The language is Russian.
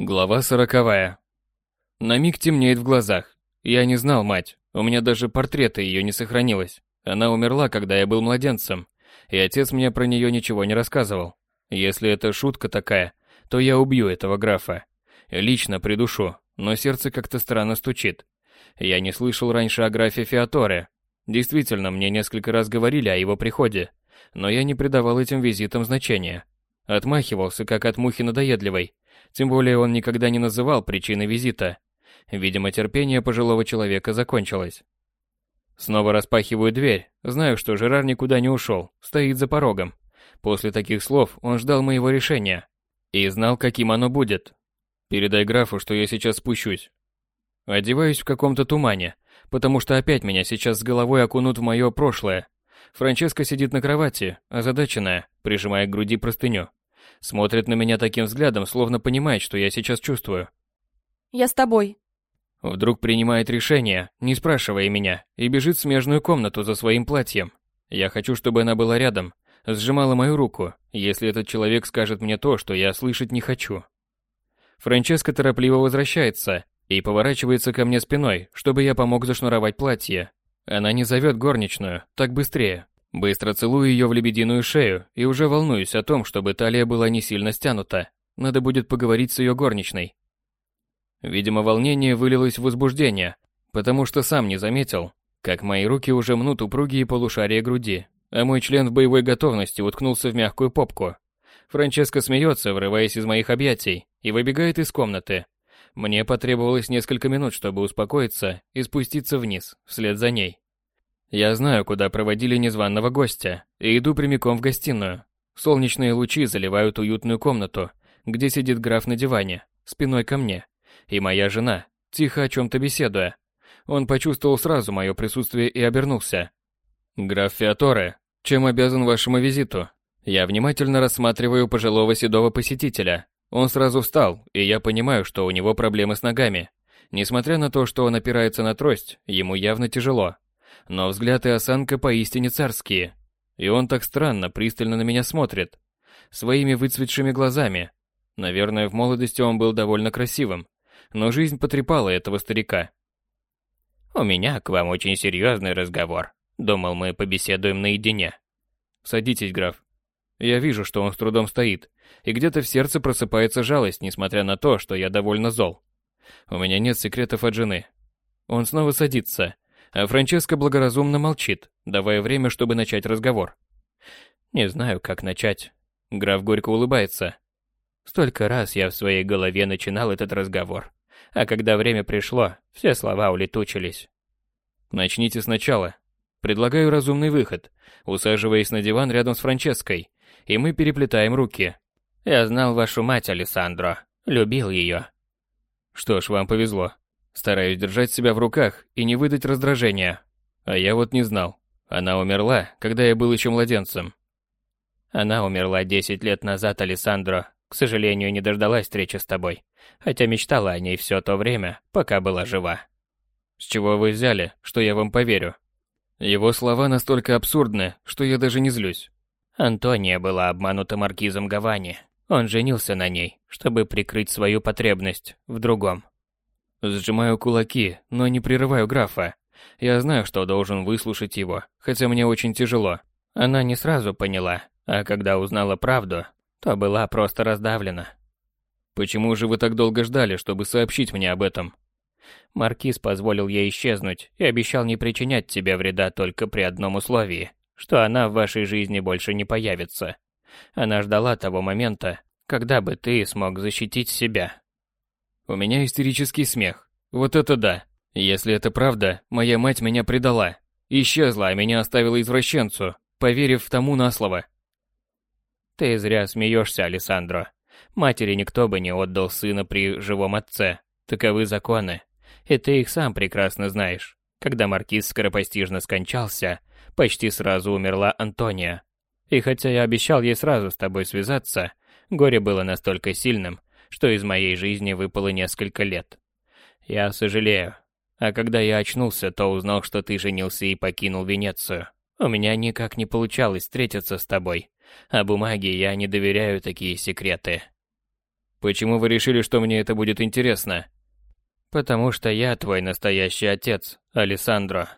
Глава сороковая. На миг темнеет в глазах. Я не знал мать, у меня даже портрета ее не сохранилось. Она умерла, когда я был младенцем, и отец мне про нее ничего не рассказывал. Если это шутка такая, то я убью этого графа. Лично придушу, но сердце как-то странно стучит. Я не слышал раньше о графе Феоторе. Действительно, мне несколько раз говорили о его приходе, но я не придавал этим визитам значения. Отмахивался, как от мухи надоедливой, тем более он никогда не называл причины визита. Видимо, терпение пожилого человека закончилось. Снова распахиваю дверь, знаю, что Жерар никуда не ушел, стоит за порогом. После таких слов он ждал моего решения. И знал, каким оно будет. Передай графу, что я сейчас спущусь. Одеваюсь в каком-то тумане, потому что опять меня сейчас с головой окунут в мое прошлое. Франческа сидит на кровати, озадаченная, прижимая к груди простыню. Смотрит на меня таким взглядом, словно понимает, что я сейчас чувствую. «Я с тобой». Вдруг принимает решение, не спрашивая меня, и бежит в смежную комнату за своим платьем. Я хочу, чтобы она была рядом, сжимала мою руку, если этот человек скажет мне то, что я слышать не хочу. Франческа торопливо возвращается и поворачивается ко мне спиной, чтобы я помог зашнуровать платье. Она не зовет горничную, так быстрее, Быстро целую ее в лебединую шею и уже волнуюсь о том, чтобы талия была не сильно стянута. Надо будет поговорить с ее горничной. Видимо, волнение вылилось в возбуждение, потому что сам не заметил, как мои руки уже мнут упругие полушария груди, а мой член в боевой готовности уткнулся в мягкую попку. Франческа смеется, врываясь из моих объятий, и выбегает из комнаты. Мне потребовалось несколько минут, чтобы успокоиться и спуститься вниз, вслед за ней. Я знаю, куда проводили незваного гостя, и иду прямиком в гостиную. Солнечные лучи заливают уютную комнату, где сидит граф на диване, спиной ко мне, и моя жена, тихо о чем-то беседуя. Он почувствовал сразу мое присутствие и обернулся. «Граф Феоторе, чем обязан вашему визиту?» Я внимательно рассматриваю пожилого седого посетителя. Он сразу встал, и я понимаю, что у него проблемы с ногами. Несмотря на то, что он опирается на трость, ему явно тяжело но взгляд и осанка поистине царские. И он так странно, пристально на меня смотрит. Своими выцветшими глазами. Наверное, в молодости он был довольно красивым. Но жизнь потрепала этого старика. «У меня к вам очень серьезный разговор. Думал, мы побеседуем наедине». «Садитесь, граф». Я вижу, что он с трудом стоит, и где-то в сердце просыпается жалость, несмотря на то, что я довольно зол. У меня нет секретов от жены. Он снова садится, а Франческа благоразумно молчит, давая время, чтобы начать разговор. Не знаю, как начать. Граф горько улыбается. Столько раз я в своей голове начинал этот разговор. А когда время пришло, все слова улетучились. Начните сначала. Предлагаю разумный выход, усаживаясь на диван рядом с Франческой, и мы переплетаем руки. Я знал вашу мать, Алессандро. Любил ее. Что ж, вам повезло. Стараюсь держать себя в руках и не выдать раздражения. А я вот не знал. Она умерла, когда я был еще младенцем. Она умерла 10 лет назад, Алессандро. К сожалению, не дождалась встречи с тобой. Хотя мечтала о ней все то время, пока была жива. С чего вы взяли, что я вам поверю? Его слова настолько абсурдны, что я даже не злюсь. Антония была обманута маркизом Гавани. Он женился на ней, чтобы прикрыть свою потребность в другом. Сжимаю кулаки, но не прерываю графа. Я знаю, что должен выслушать его, хотя мне очень тяжело. Она не сразу поняла, а когда узнала правду, то была просто раздавлена. Почему же вы так долго ждали, чтобы сообщить мне об этом? Маркиз позволил ей исчезнуть и обещал не причинять тебе вреда только при одном условии, что она в вашей жизни больше не появится. Она ждала того момента, когда бы ты смог защитить себя. У меня истерический смех. Вот это да. Если это правда, моя мать меня предала. Исчезла, а меня оставила извращенцу, поверив тому на слово. Ты зря смеешься, Алессандро. Матери никто бы не отдал сына при живом отце. Таковы законы. И ты их сам прекрасно знаешь. Когда маркиз скоропостижно скончался, почти сразу умерла Антония. И хотя я обещал ей сразу с тобой связаться, горе было настолько сильным, что из моей жизни выпало несколько лет. Я сожалею. А когда я очнулся, то узнал, что ты женился и покинул Венецию. У меня никак не получалось встретиться с тобой. А бумаге я не доверяю такие секреты. Почему вы решили, что мне это будет интересно? Потому что я твой настоящий отец, Алессандро.